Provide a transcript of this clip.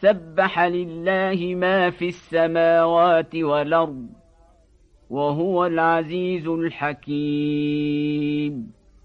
سبح لله ما في السماوات والأرض وهو العزيز الحكيم.